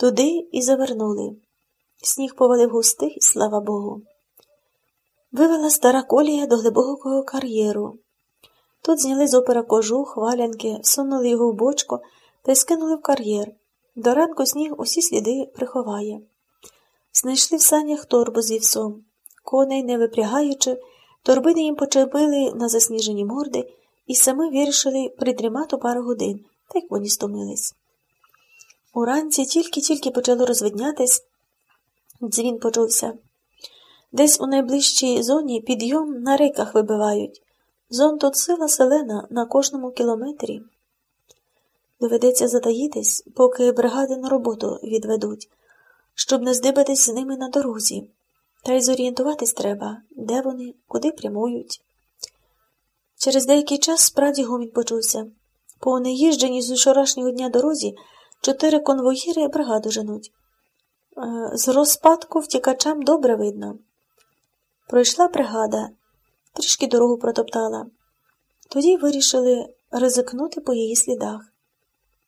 Туди і завернули. Сніг повалив густий, слава Богу. Вивела стара колія до глибокого кар'єру. Тут зняли з опера кожух, валянки, всунули його в бочку та й скинули в кар'єр. До ранку сніг усі сліди приховає. Знайшли в санях торбу з вівсом. Коней, не випрягаючи, торбини їм почепили на засніжені морди і самі вирішили придрімати пару годин, та й коні стомились. Уранці тільки-тільки почало розвиднятись, дзвін почувся. Десь у найближчій зоні підйом на рейках вибивають. Зон тут сила селена на кожному кілометрі. Доведеться затаїтись, поки бригади на роботу відведуть, щоб не здибатись з ними на дорозі. Та й зорієнтуватись треба, де вони, куди прямують. Через деякий час справді гомін почувся. По неїждженій з вчорашнього дня дорозі чотири конвоїри бригаду женуть. Е, з розпадку втікачам добре видно. Пройшла бригада, трішки дорогу протоптала. Тоді вирішили ризикнути по її слідах.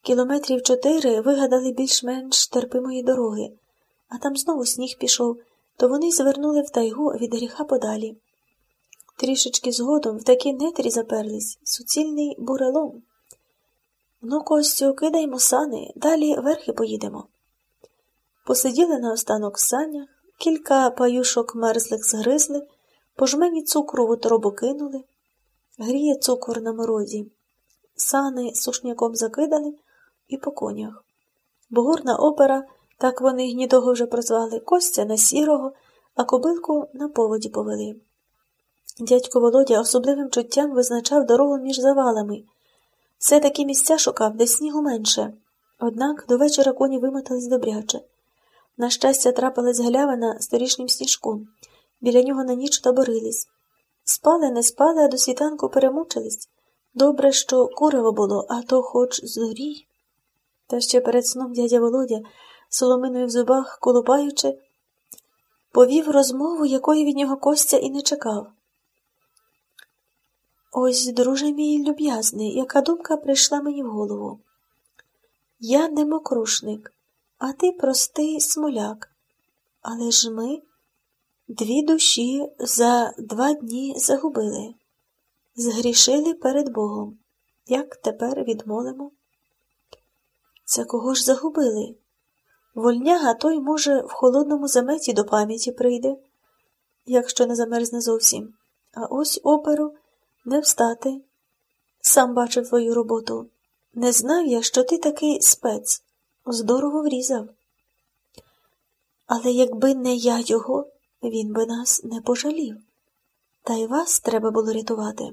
Кілометрів чотири вигадали більш-менш терпимої дороги, а там знову сніг пішов, то вони звернули в тайгу від гріха подалі. Трішечки згодом в такі нетрі заперлись суцільний бурелом. Ну, Костю, кидаймо сани, далі верхи поїдемо. Посиділи на останок в санях, кілька паюшок мерзлих згризли, по жмені цукру в утробу кинули, гріє цукор на морозі. Сани сушняком закидали і по конях. Бугурна опера, так вони гнідого вже прозвали, Костя на сірого, а кобилку на поводі повели. Дядько Володя особливим чуттям визначав дорогу між завалами. Все такі місця шукав, де снігу менше. Однак до вечора коні вимотались добряче. На щастя, трапилась галявина з сніжком. Біля нього на ніч таборились. Спали, не спали, а до світанку перемучились. Добре, що куриво було, а то хоч зорій. Та ще перед сном дядя Володя, соломиною в зубах колупаючи, повів розмову, якої від нього Костя і не чекав. Ось, друже мій люб'язний, яка думка прийшла мені в голову. Я не мокрушник, а ти простий смоляк. Але ж ми дві душі за два дні загубили, згрішили перед Богом. Як тепер відмолимо? Це кого ж загубили? Вольняга той, може, в холодному заметі до пам'яті прийде, якщо не замерзне зовсім. А ось оперу не встати. Сам бачив твою роботу. Не знав я, що ти такий спец. Здорово врізав. Але якби не я його, він би нас не пожалів. Та й вас треба було рятувати.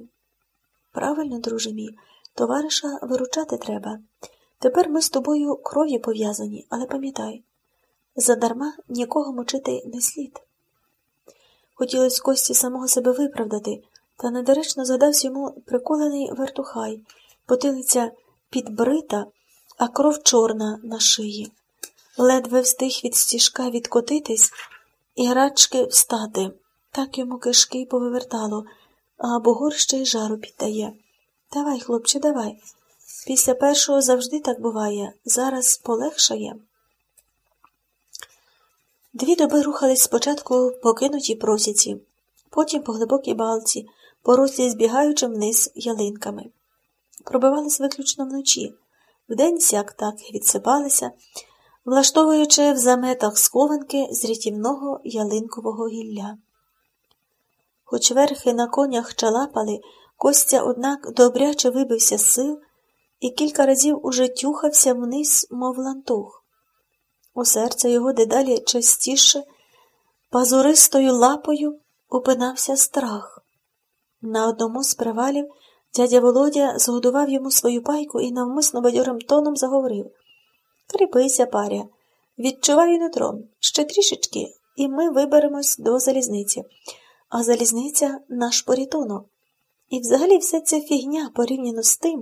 Правильно, друже мій, товариша виручати треба. Тепер ми з тобою кров'ю пов'язані, але пам'ятай, задарма нікого мочити не слід. Хотілося Кості самого себе виправдати, та недоречно згадався йому приколений вертухай, потилиця підбрита, а кров чорна на шиї. Ледве встиг від стіжка відкотитись і грачки встати. Так йому кишки повивертало, а Богор ще й жару піддає. Давай, хлопче, давай. Після першого завжди так буває, зараз полегшає. Дві доби рухались спочатку покинуті просіці, потім по глибокій балці, порослі збігаючи вниз ялинками. Пробивались виключно вночі, вдень сяк так відсипалися, влаштовуючи в заметах схованки з рятівного ялинкового гілля. Хоч верхи на конях чалапали, Костя, однак, добряче вибився з сил і кілька разів уже тюхався вниз, мов лантух. У серце його дедалі частіше, пазуристою лапою упинався страх. На одному з привалів дядя Володя згодував йому свою пайку і навмисно бадьорим тоном заговорив Кріпися, паря, відчуваю нутром, ще трішечки, і ми виберемось до залізниці, а залізниця наш порятунок. І взагалі вся ця фігня порівняно з тим,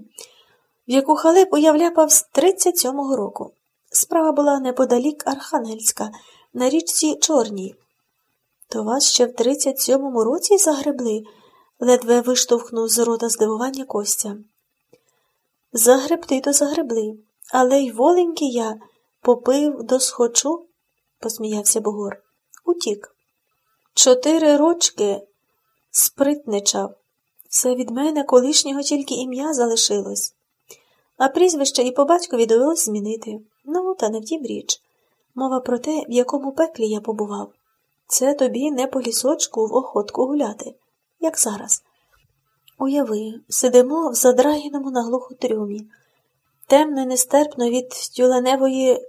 в яку халепу я вляпав з 37-го року. Справа була неподалік Архангельська, на річці Чорній. То вас ще в 37-му році загребли? Ледве виштовхнув з рота здивування Костя. Загребти то загребли, але й воленьки я попив досхочу, посміявся Бугор. Утік. Чотири рочки спритничав. Все від мене колишнього тільки ім'я залишилось. А прізвище і по батькові довелось змінити. Ну, та не в тім річ. Мова про те, в якому пеклі я побував. Це тобі не по лісочку в охотку гуляти, як зараз. Уяви, сидимо в задраєному наглуху трюмі, темно й нестерпно від тюленевої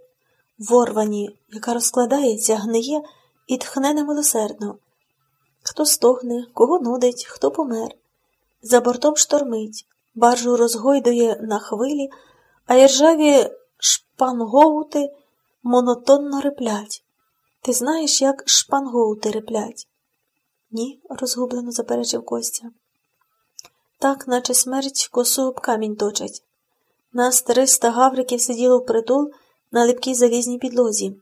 ворвані, яка розкладається, гниє і тхне немилосердно. Хто стогне, кого нудить, хто помер. За бортом штормить, баржу розгойдує на хвилі, а іржаві шпангоути монотонно реплять. Ти знаєш, як шпангоути реплять? Ні, розгублено заперечив Костя. Так, наче смерть косу об камінь точать. Нас триста гавриків сиділо впритул на липкій залізній підлозі,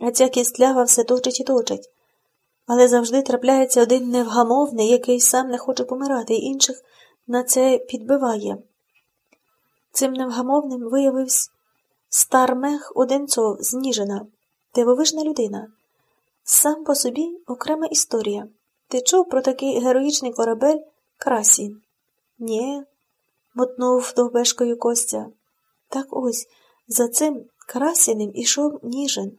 а ця кістлява все точить і точить. Але завжди трапляється один невгамовний, який сам не хоче помирати, і інших на це підбиває. Цим невгамовним виявився стармех Одинцов з Ніжина, дивовижна людина. Сам по собі окрема історія. Ти чув про такий героїчний корабель Красін? Нє, мотнув довбешкою Костя. Так ось за цим красіним ішов Ніжин,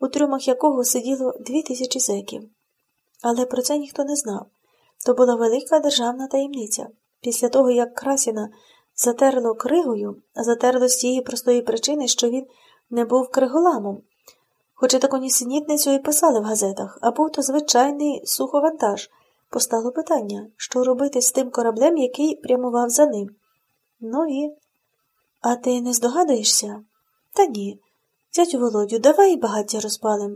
у трюмах якого сиділо дві тисячі зеків. Але про це ніхто не знав. То була велика державна таємниця. Після того, як Красіна затерло кригою, затерло з тієї простої причини, що він не був криголамом. Хоча таку нісенітницю і писали в газетах, а був то звичайний суховантаж. Постало питання, що робити з тим кораблем, який прямував за ним. Ну і. А ти не здогадуєшся? Та ні. Дядю Володю, давай багаття розпалим.